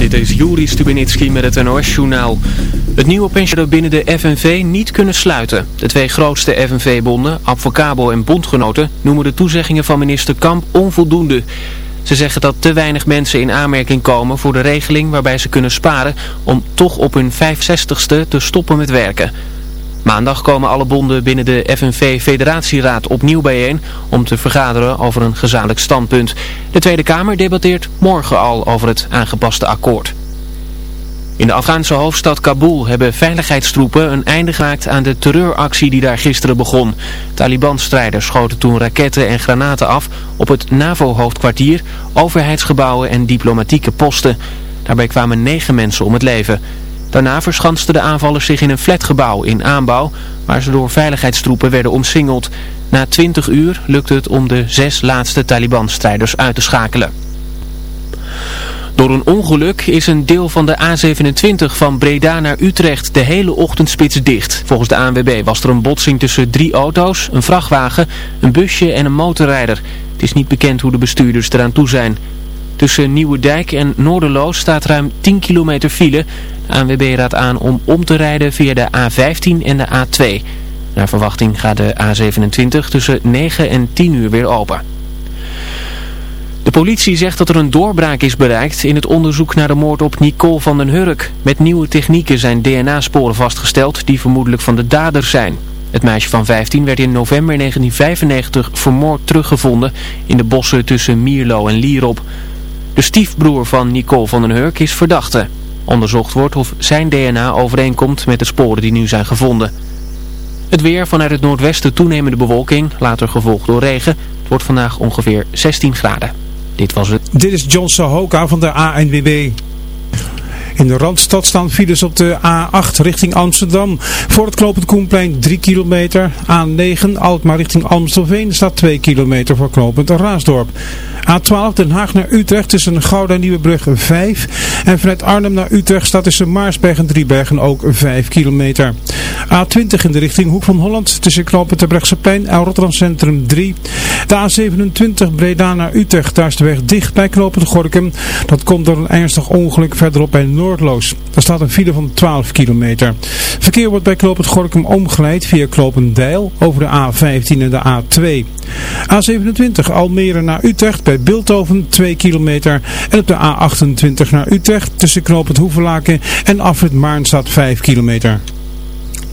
Dit is Juri Stubenitski met het NOS-journaal. Het nieuwe pensioen binnen de FNV niet kunnen sluiten. De twee grootste FNV-bonden, Advocabo en Bondgenoten, noemen de toezeggingen van minister Kamp onvoldoende. Ze zeggen dat te weinig mensen in aanmerking komen voor de regeling waarbij ze kunnen sparen om toch op hun 65ste te stoppen met werken. Maandag komen alle bonden binnen de FNV-federatieraad opnieuw bijeen om te vergaderen over een gezamenlijk standpunt. De Tweede Kamer debatteert morgen al over het aangepaste akkoord. In de Afghaanse hoofdstad Kabul hebben veiligheidstroepen een einde gemaakt aan de terreuractie die daar gisteren begon. Taliban-strijders schoten toen raketten en granaten af op het NAVO-hoofdkwartier, overheidsgebouwen en diplomatieke posten. Daarbij kwamen negen mensen om het leven. Daarna verschansten de aanvallers zich in een flatgebouw in aanbouw, waar ze door veiligheidstroepen werden omsingeld. Na 20 uur lukte het om de zes laatste Taliban-strijders uit te schakelen. Door een ongeluk is een deel van de A27 van Breda naar Utrecht de hele ochtendspits dicht. Volgens de ANWB was er een botsing tussen drie auto's, een vrachtwagen, een busje en een motorrijder. Het is niet bekend hoe de bestuurders eraan toe zijn. Tussen Nieuwedijk en Noorderloos staat ruim 10 kilometer file. De ANWB raadt aan om om te rijden via de A15 en de A2. Naar verwachting gaat de A27 tussen 9 en 10 uur weer open. De politie zegt dat er een doorbraak is bereikt in het onderzoek naar de moord op Nicole van den Hurk. Met nieuwe technieken zijn DNA-sporen vastgesteld die vermoedelijk van de daders zijn. Het meisje van 15 werd in november 1995 vermoord teruggevonden in de bossen tussen Mierlo en Lierop. De stiefbroer van Nicole van den Hurk is verdachte. Onderzocht wordt of zijn DNA overeenkomt met de sporen die nu zijn gevonden. Het weer vanuit het noordwesten toenemende bewolking, later gevolgd door regen. Het wordt vandaag ongeveer 16 graden. Dit was het. Dit is John Sahoka van de ANWB. In de Randstad staan files op de A8 richting Amsterdam. Voor het Knopend Koenplein 3 kilometer. A9 Alkmaar richting Amstelveen staat 2 kilometer voor Knopend Raasdorp. A12 Den Haag naar Utrecht tussen Gouda en Nieuwebrug 5. En vanuit Arnhem naar Utrecht staat tussen Maarsberg en Driebergen ook 5 kilometer. A20 in de richting Hoek van Holland tussen Knopen Terbrechtseplein en Rotterdam Centrum 3. De A27 Breda naar Utrecht, daar is de weg dicht bij Knopen Gorkum. Dat komt door een ernstig ongeluk verderop bij Noordloos. Daar staat een file van 12 kilometer. Verkeer wordt bij Knopen Gorkum omgeleid via Knopendijl over de A15 en de A2. A27 Almere naar Utrecht bij Bilthoven 2 kilometer. En op de A28 naar Utrecht tussen Knopend Hoevelaken en Afrit Maarn staat 5 kilometer.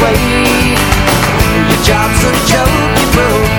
Your job's a joke, you broke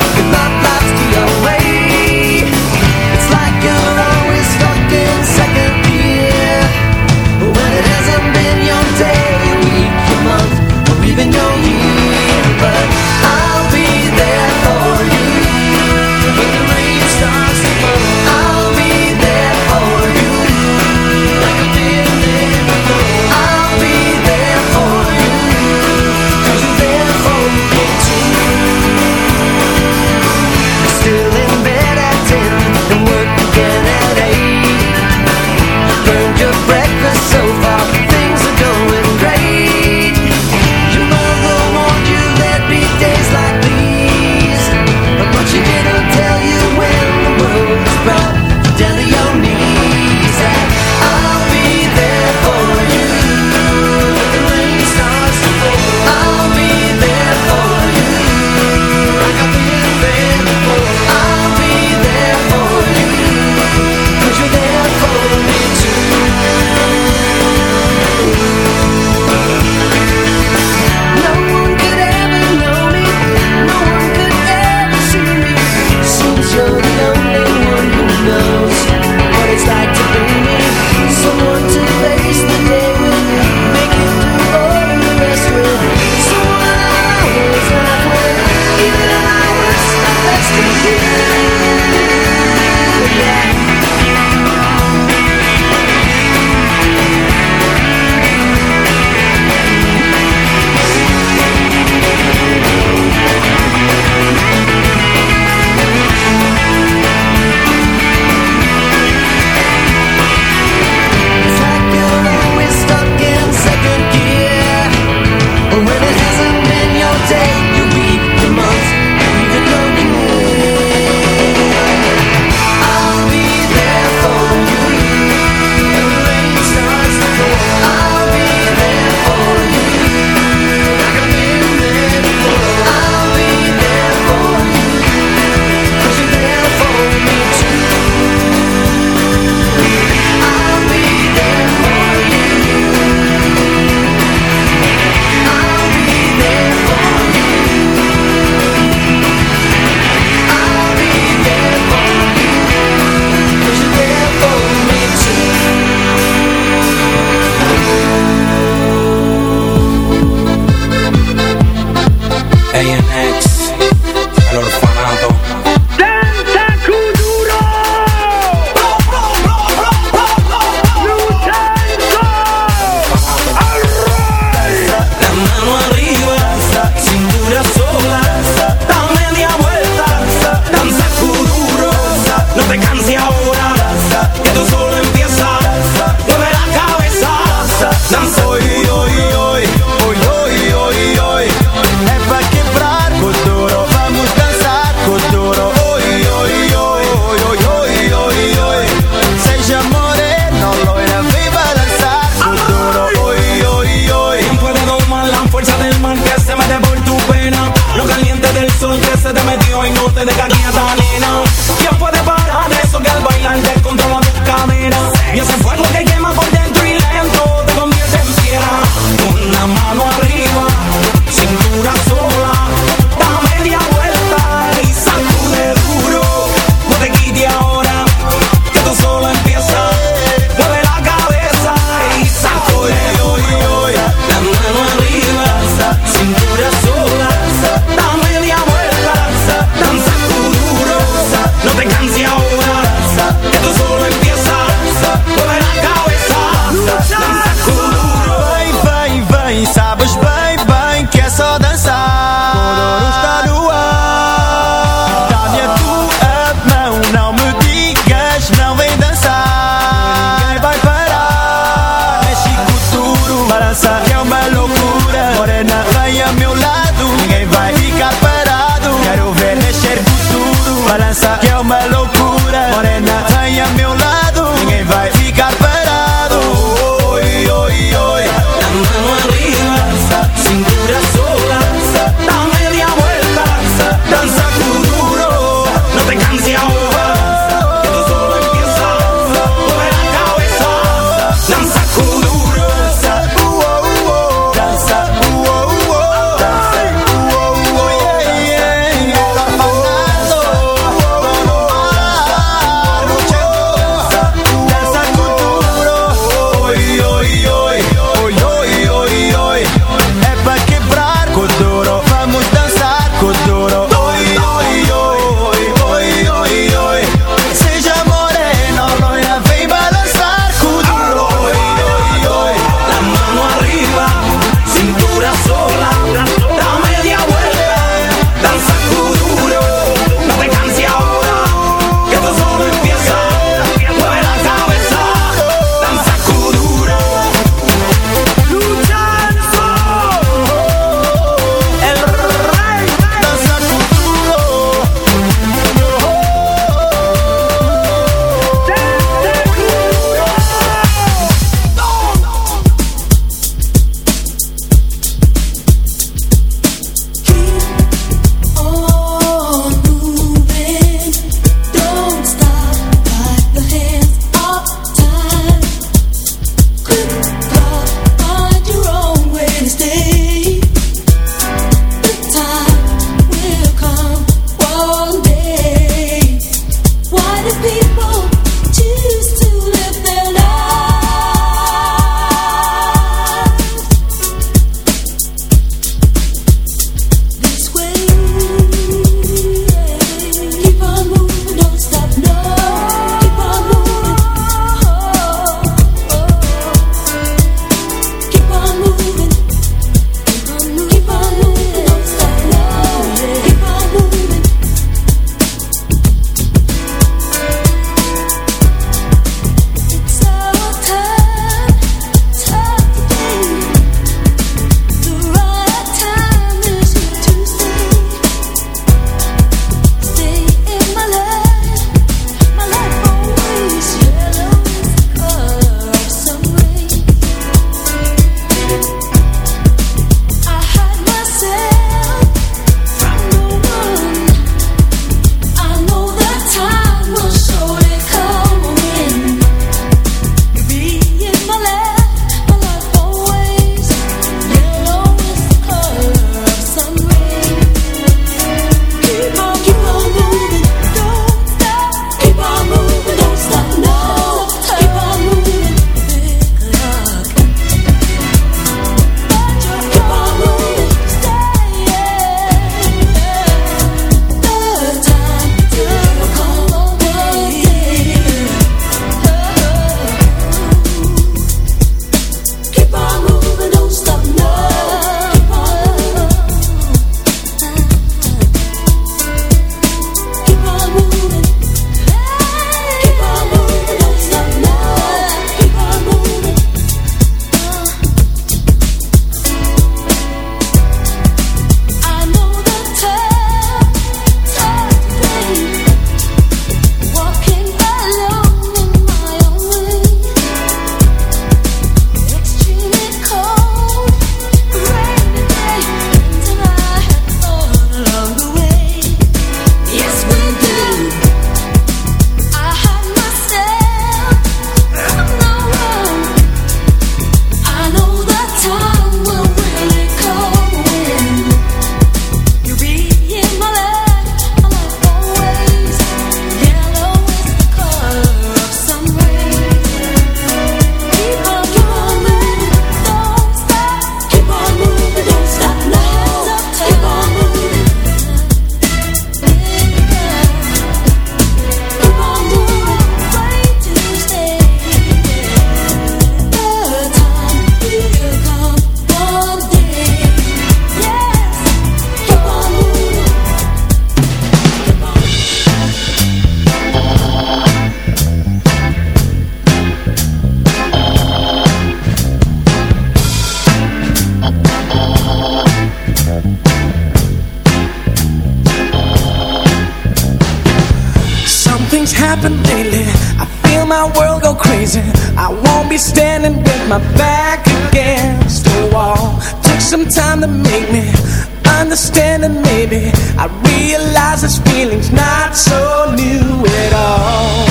realize this feeling's not so new at all.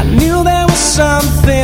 I knew there was something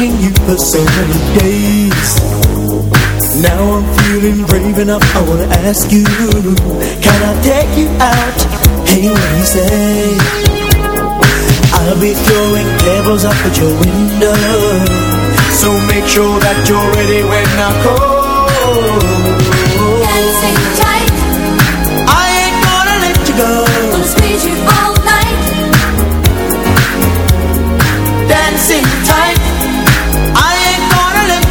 watching you for so many days. Now I'm feeling brave enough, I wanna ask you Can I take you out? Hey, what do you say? I'll be throwing pebbles up at your window. So make sure that you're ready when I call. Dancing tight I ain't gonna let you go. Gonna squeeze you.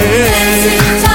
Hey.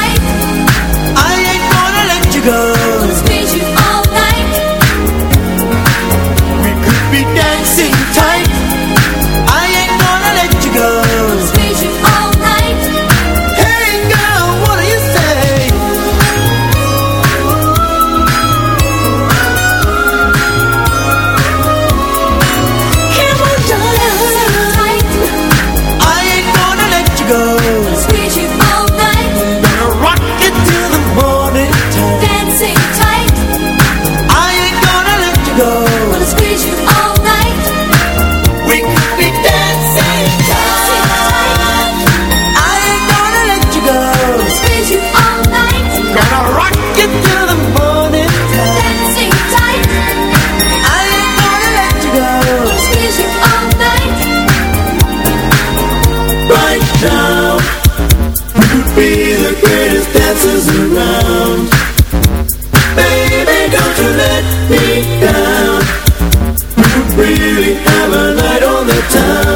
down. You really have a light on the town.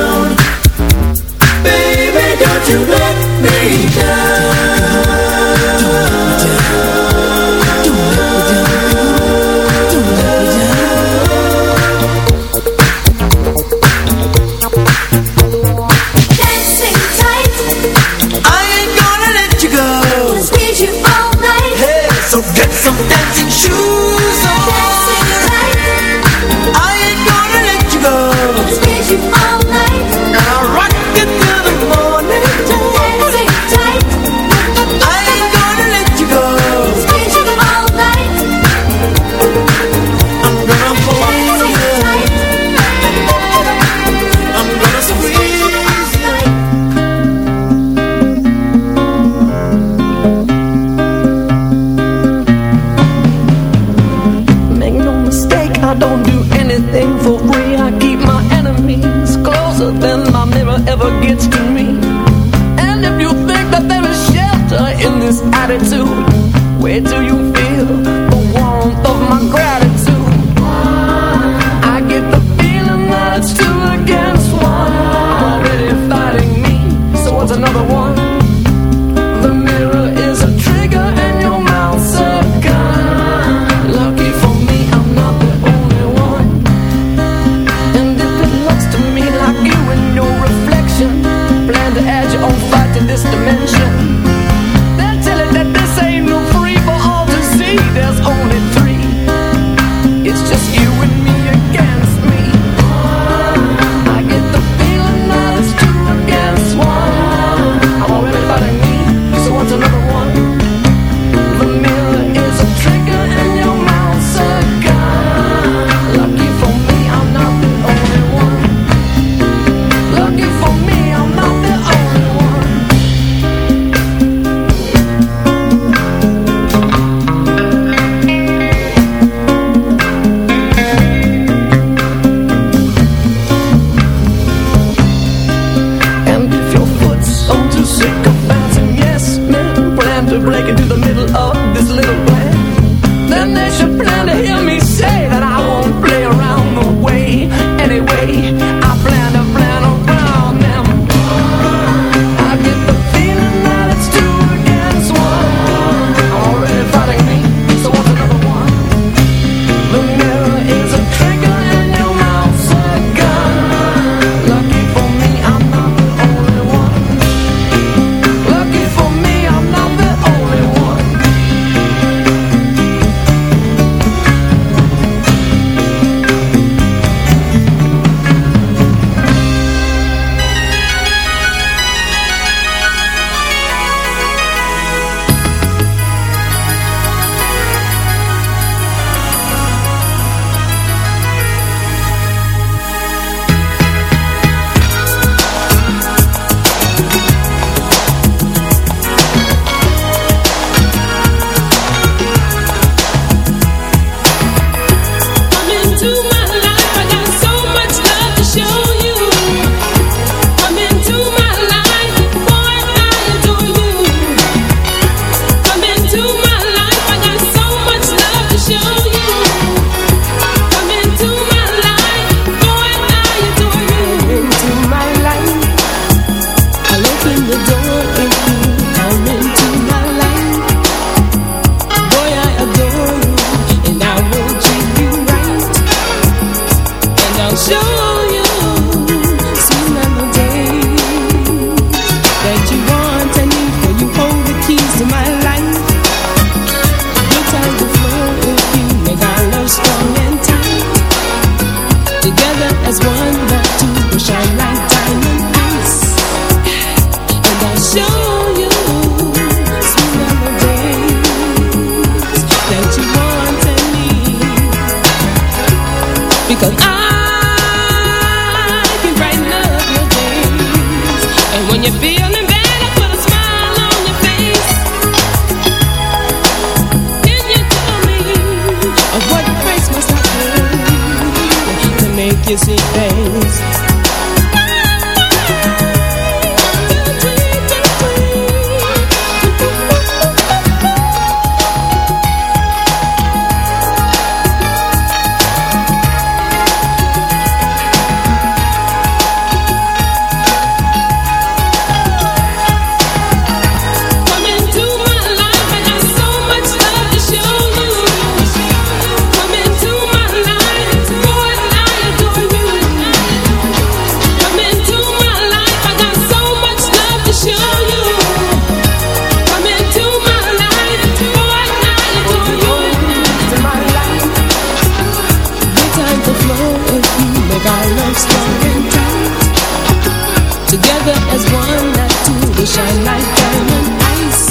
Will shine like diamond ice.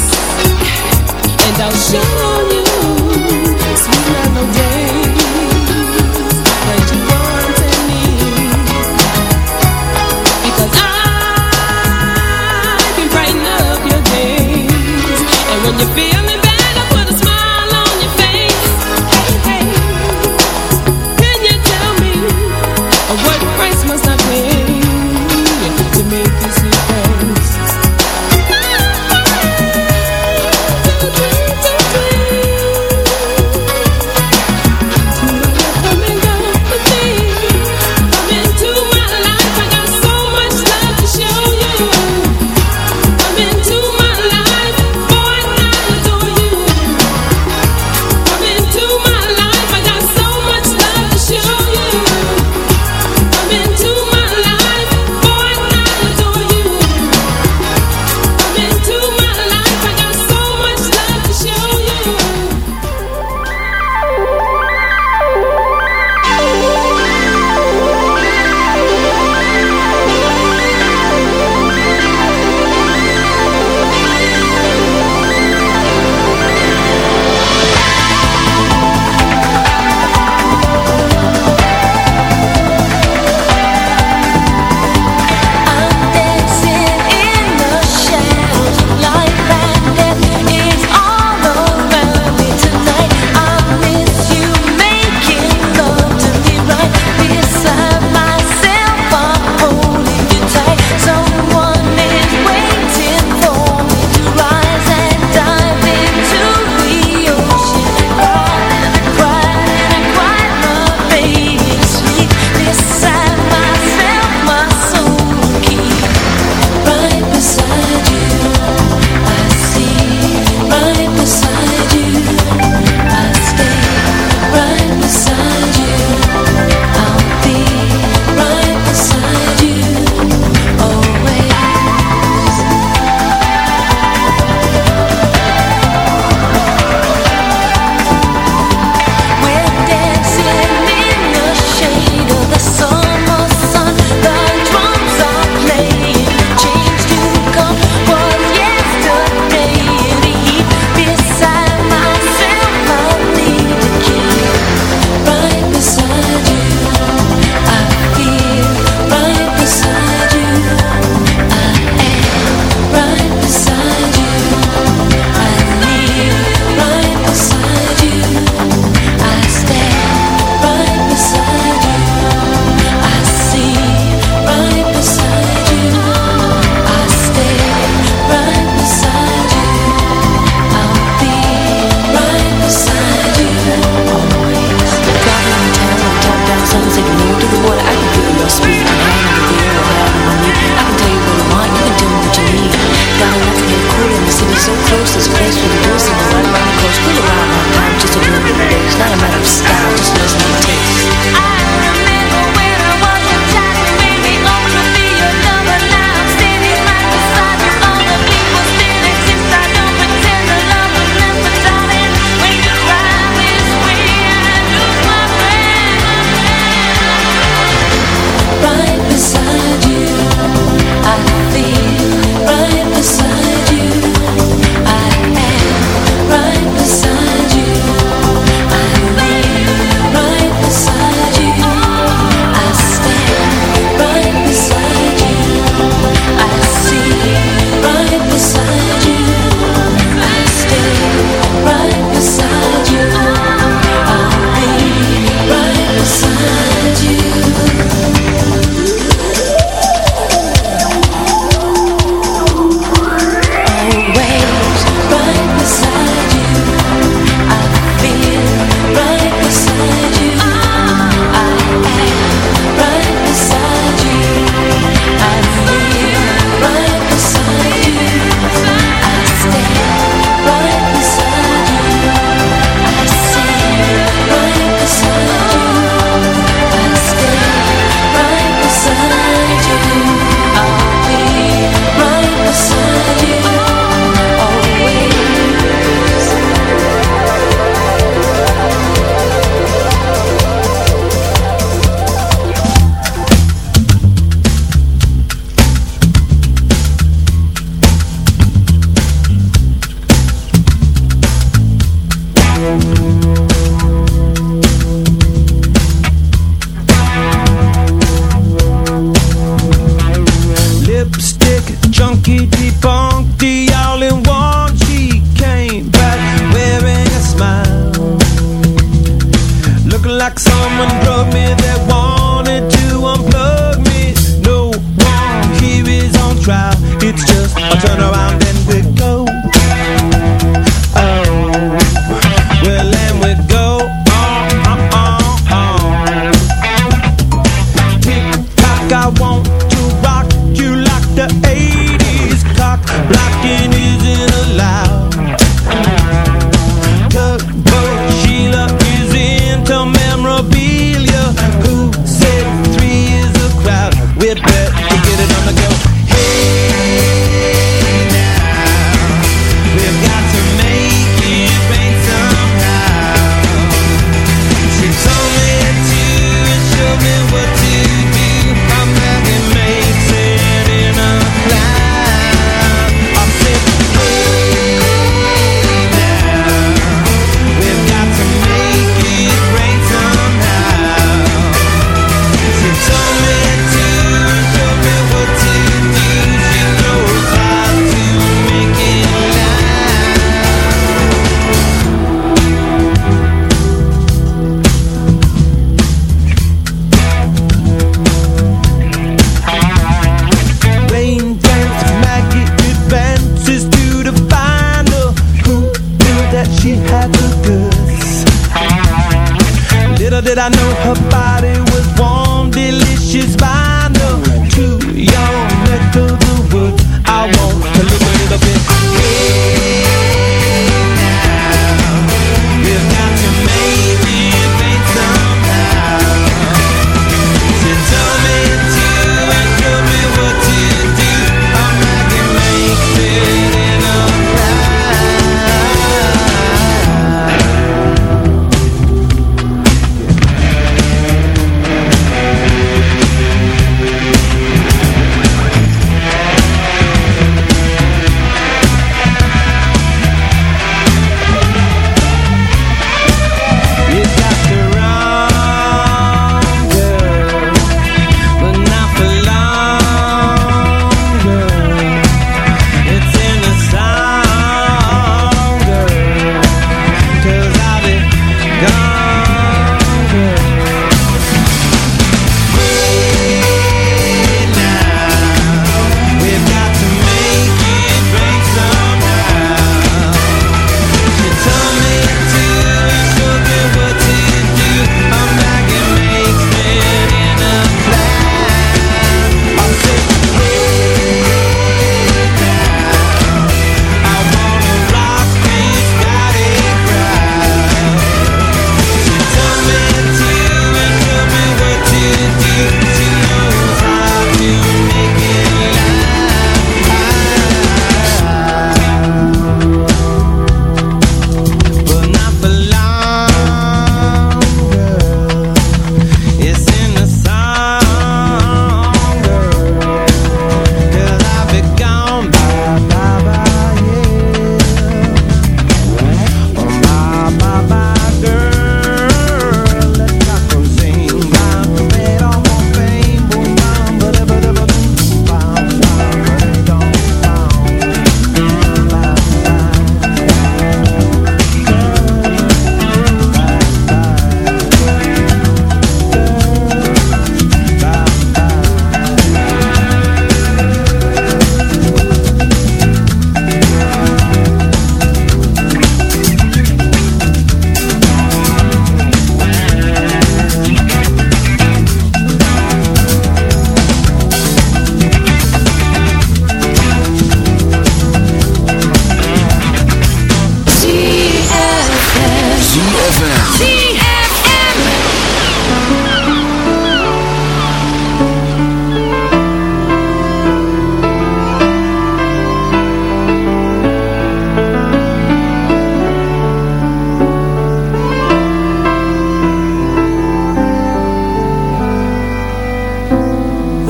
And I'll show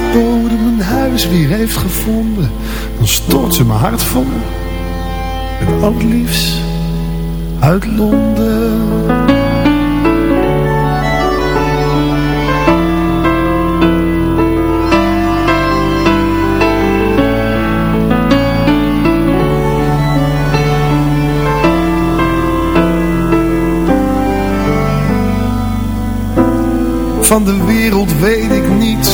Als mijn huis weer heeft gevonden, dan stort ze mijn hart vol met al liefst uit Londen. Van de wereld weet ik Niets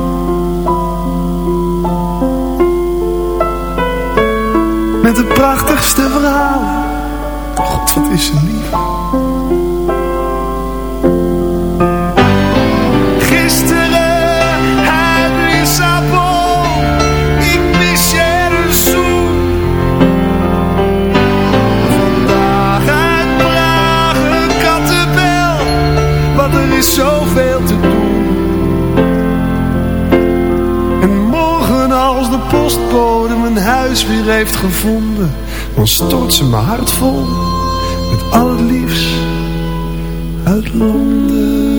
De prachtigste. God, wat is ze lief. Gisteren uit Lissabon. Ik mis je een zoen. Vandaag uit Praag een kattenbel. Want er is zoveel te doen. En morgen als de postbode mijn huis weer heeft gevonden Dan stort ze mijn hart vol Met al liefst uit Londen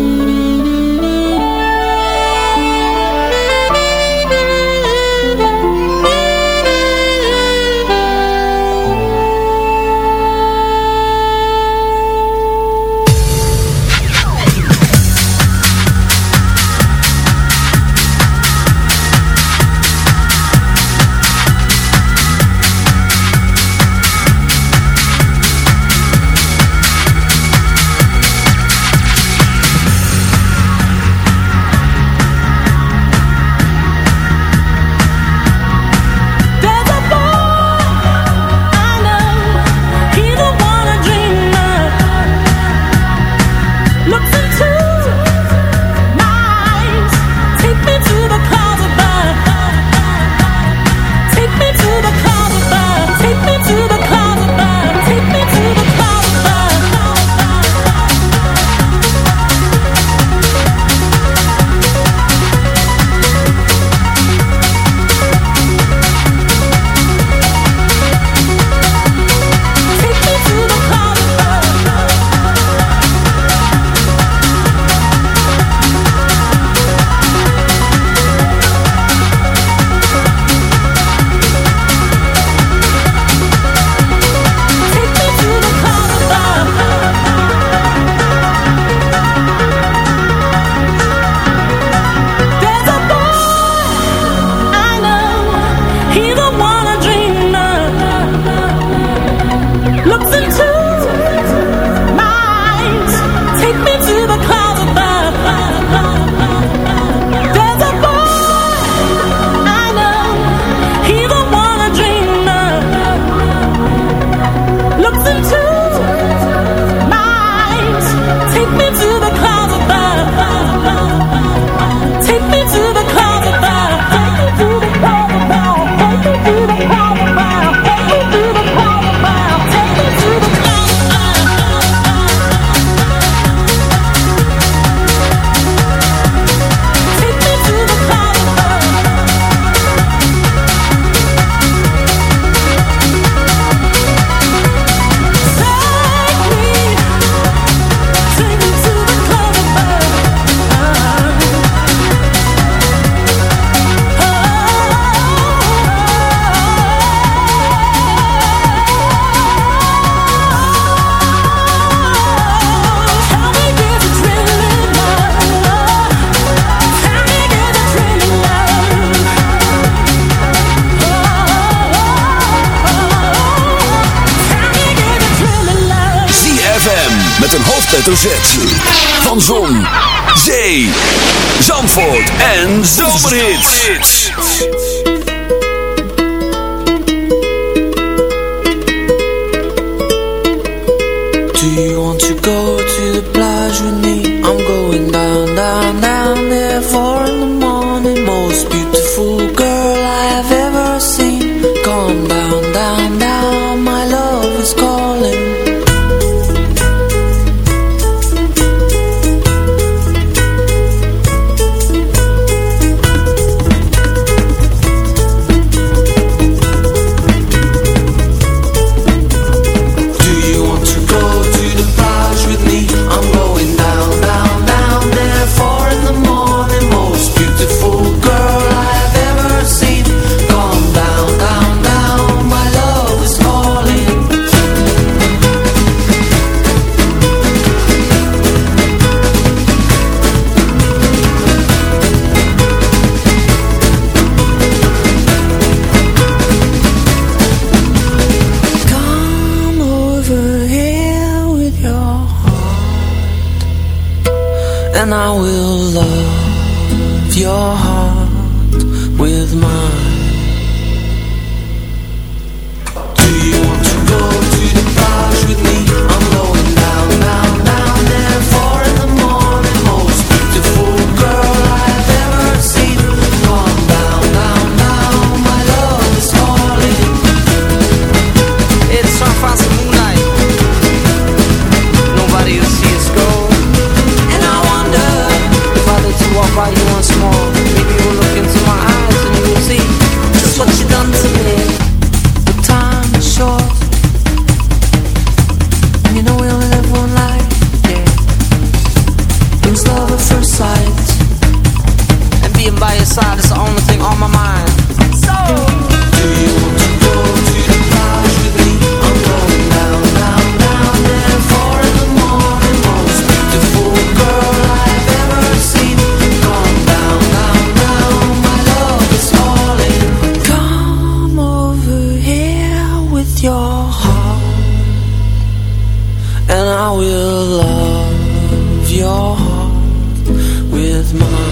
will love your heart with mine